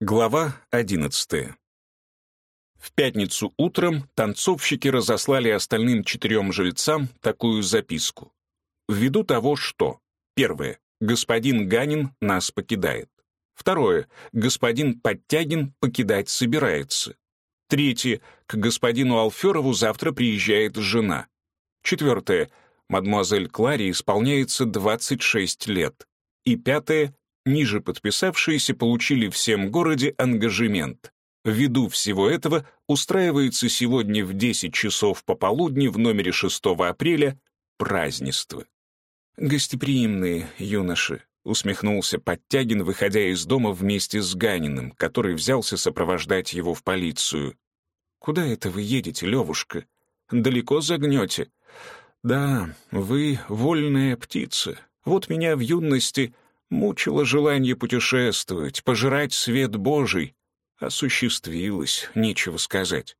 Глава 11. В пятницу утром танцовщики разослали остальным четырем жильцам такую записку. Ввиду того, что Первое. Господин Ганин нас покидает. Второе. Господин Подтягин покидать собирается. Третье. К господину Алферову завтра приезжает жена. Четвертое. Мадемуазель Кларе исполняется 26 лет. И пятое. Ниже подписавшиеся получили всем городе ангажемент. Ввиду всего этого устраивается сегодня в 10 часов пополудни в номере 6 апреля празднество. «Гостеприимные юноши», — усмехнулся Подтягин, выходя из дома вместе с Ганиным, который взялся сопровождать его в полицию. «Куда это вы едете, Левушка? Далеко загнете?» «Да, вы вольная птица. Вот меня в юности Мучило желание путешествовать, пожирать свет Божий. Осуществилось, нечего сказать.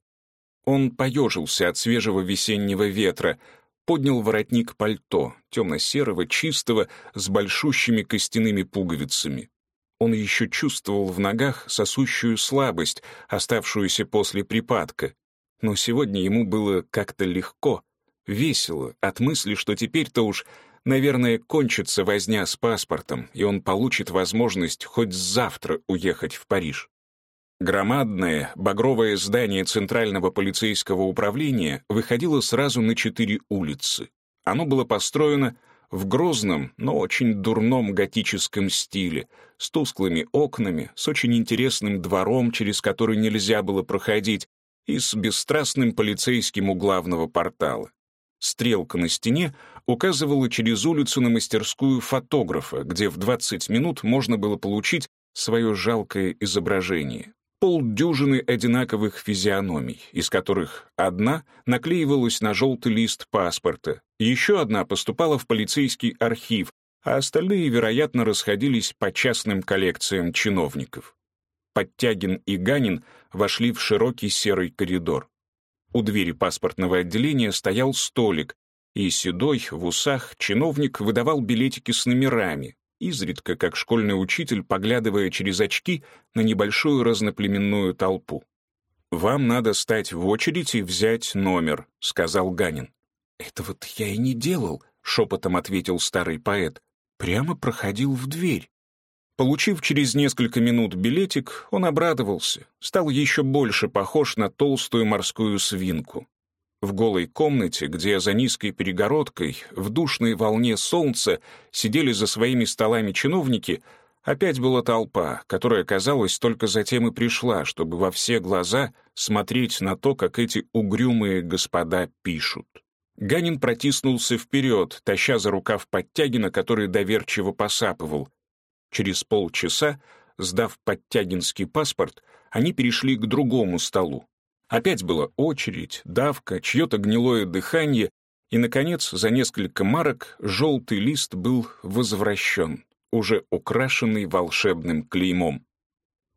Он поежился от свежего весеннего ветра, поднял воротник пальто, темно-серого, чистого, с большущими костяными пуговицами. Он еще чувствовал в ногах сосущую слабость, оставшуюся после припадка. Но сегодня ему было как-то легко, весело от мысли, что теперь-то уж Наверное, кончится возня с паспортом, и он получит возможность хоть завтра уехать в Париж. Громадное, багровое здание Центрального полицейского управления выходило сразу на четыре улицы. Оно было построено в грозном, но очень дурном готическом стиле, с тусклыми окнами, с очень интересным двором, через который нельзя было проходить, и с бесстрастным полицейским у главного портала. Стрелка на стене указывала через улицу на мастерскую фотографа, где в 20 минут можно было получить свое жалкое изображение. Полдюжины одинаковых физиономий, из которых одна наклеивалась на желтый лист паспорта, еще одна поступала в полицейский архив, а остальные, вероятно, расходились по частным коллекциям чиновников. Подтягин и Ганин вошли в широкий серый коридор. У двери паспортного отделения стоял столик, и седой, в усах, чиновник выдавал билетики с номерами, изредка, как школьный учитель, поглядывая через очки на небольшую разноплеменную толпу. «Вам надо стать в очередь и взять номер», — сказал Ганин. «Это вот я и не делал», — шепотом ответил старый поэт. «Прямо проходил в дверь». Получив через несколько минут билетик, он обрадовался, стал еще больше похож на толстую морскую свинку. В голой комнате, где за низкой перегородкой, в душной волне солнца сидели за своими столами чиновники, опять была толпа, которая, казалось, только затем и пришла, чтобы во все глаза смотреть на то, как эти угрюмые господа пишут. Ганин протиснулся вперед, таща за рукав Подтягина, который доверчиво посапывал, Через полчаса, сдав подтягинский паспорт, они перешли к другому столу. Опять была очередь, давка, чье-то гнилое дыхание, и, наконец, за несколько марок желтый лист был возвращен, уже украшенный волшебным клеймом.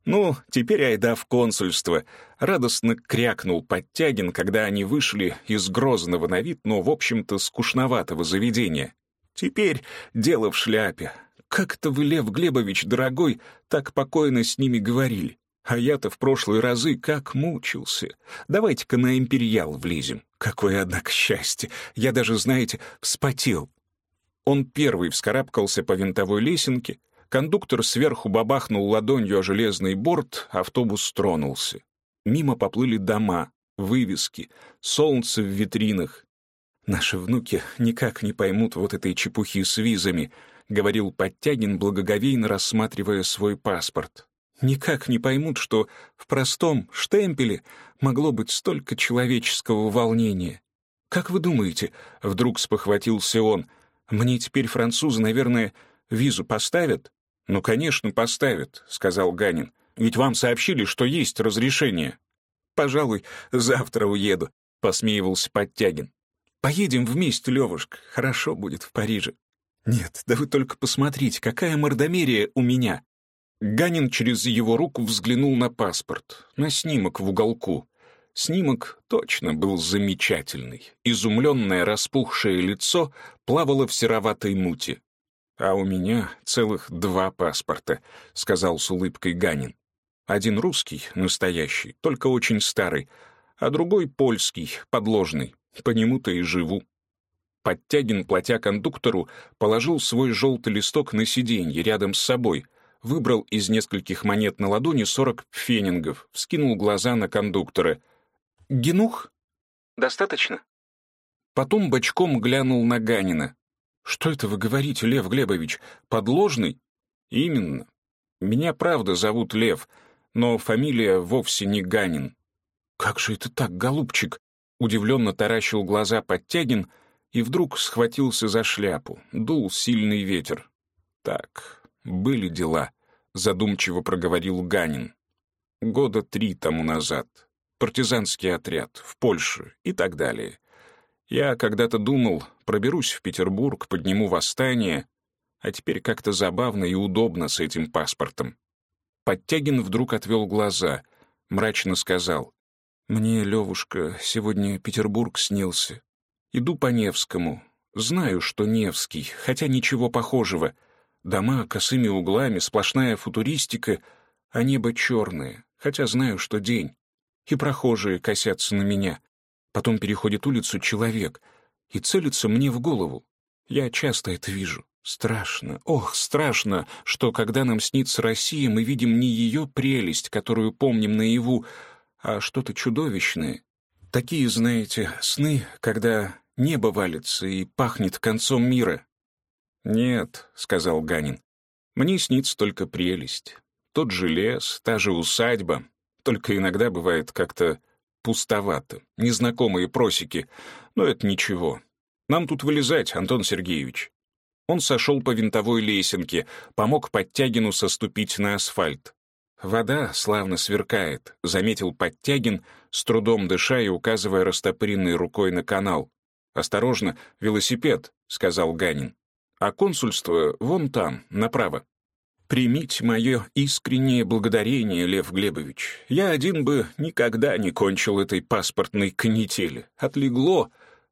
«Ну, теперь айда в консульство», — радостно крякнул Подтягин, когда они вышли из грозного на вид, но, в общем-то, скучноватого заведения. «Теперь дело в шляпе, как-то вы, Лев Глебович, дорогой, так покойно с ними говорили. А я-то в прошлые разы как мучился. Давайте-ка на империал влезем. Какое, однако, счастье. Я даже, знаете, вспотел. Он первый вскарабкался по винтовой лесенке, кондуктор сверху бабахнул ладонью о железный борт, автобус тронулся. Мимо поплыли дома, вывески, солнце в витринах. Наши внуки никак не поймут вот этой чепухи с визами —— говорил Подтягин, благоговейно рассматривая свой паспорт. «Никак не поймут, что в простом штемпеле могло быть столько человеческого волнения. Как вы думаете, — вдруг спохватился он, — мне теперь французы, наверное, визу поставят?» «Ну, конечно, поставят», — сказал Ганин. «Ведь вам сообщили, что есть разрешение». «Пожалуй, завтра уеду», — посмеивался Подтягин. «Поедем вместе, Левушка, хорошо будет в Париже». «Нет, да вы только посмотрите, какая мордомерия у меня!» Ганин через его руку взглянул на паспорт, на снимок в уголку. Снимок точно был замечательный. Изумленное распухшее лицо плавало в сероватой мути. «А у меня целых два паспорта», — сказал с улыбкой Ганин. Один русский, настоящий, только очень старый, а другой польский, подложный. По нему-то и живу. Подтягин, платя кондуктору, положил свой желтый листок на сиденье рядом с собой, выбрал из нескольких монет на ладони сорок фенингов, вскинул глаза на кондуктора. «Генух? Достаточно?» Потом бочком глянул на Ганина. «Что это вы говорите, Лев Глебович? Подложный?» «Именно. Меня правда зовут Лев, но фамилия вовсе не Ганин». «Как же это так, голубчик?» Удивленно таращил глаза Подтягин и вдруг схватился за шляпу. Дул сильный ветер. «Так, были дела», — задумчиво проговорил Ганин. «Года три тому назад. Партизанский отряд в Польше и так далее. Я когда-то думал, проберусь в Петербург, подниму восстание, а теперь как-то забавно и удобно с этим паспортом. Подтягин вдруг отвел глаза, мрачно сказал, «Мне, Левушка, сегодня Петербург снился. Иду по Невскому. Знаю, что Невский, хотя ничего похожего. Дома косыми углами, сплошная футуристика, а небо черное, хотя знаю, что день. И прохожие косятся на меня. Потом переходит улицу человек и целится мне в голову. Я часто это вижу. Страшно, ох, страшно, что когда нам снится Россия, мы видим не ее прелесть, которую помним наяву, а что-то чудовищное. Такие, знаете, сны, когда небо валится и пахнет концом мира. «Нет», — сказал Ганин, — «мне снится только прелесть. Тот же лес, та же усадьба, только иногда бывает как-то Пустовато, незнакомые просеки, но это ничего. Нам тут вылезать, Антон Сергеевич. Он сошел по винтовой лесенке, помог Подтягину соступить на асфальт. «Вода славно сверкает», — заметил Подтягин, с трудом дыша и указывая растопыренной рукой на канал. «Осторожно, велосипед», — сказал Ганин. «А консульство вон там, направо». Примите мое искреннее благодарение, Лев Глебович. Я один бы никогда не кончил этой паспортной канители. Отлегло.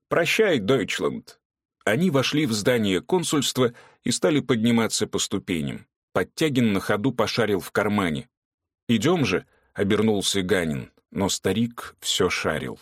Прощай, Дойчланд. Они вошли в здание консульства и стали подниматься по ступеням. Подтягин на ходу пошарил в кармане. «Идем же», — обернулся Ганин, но старик все шарил.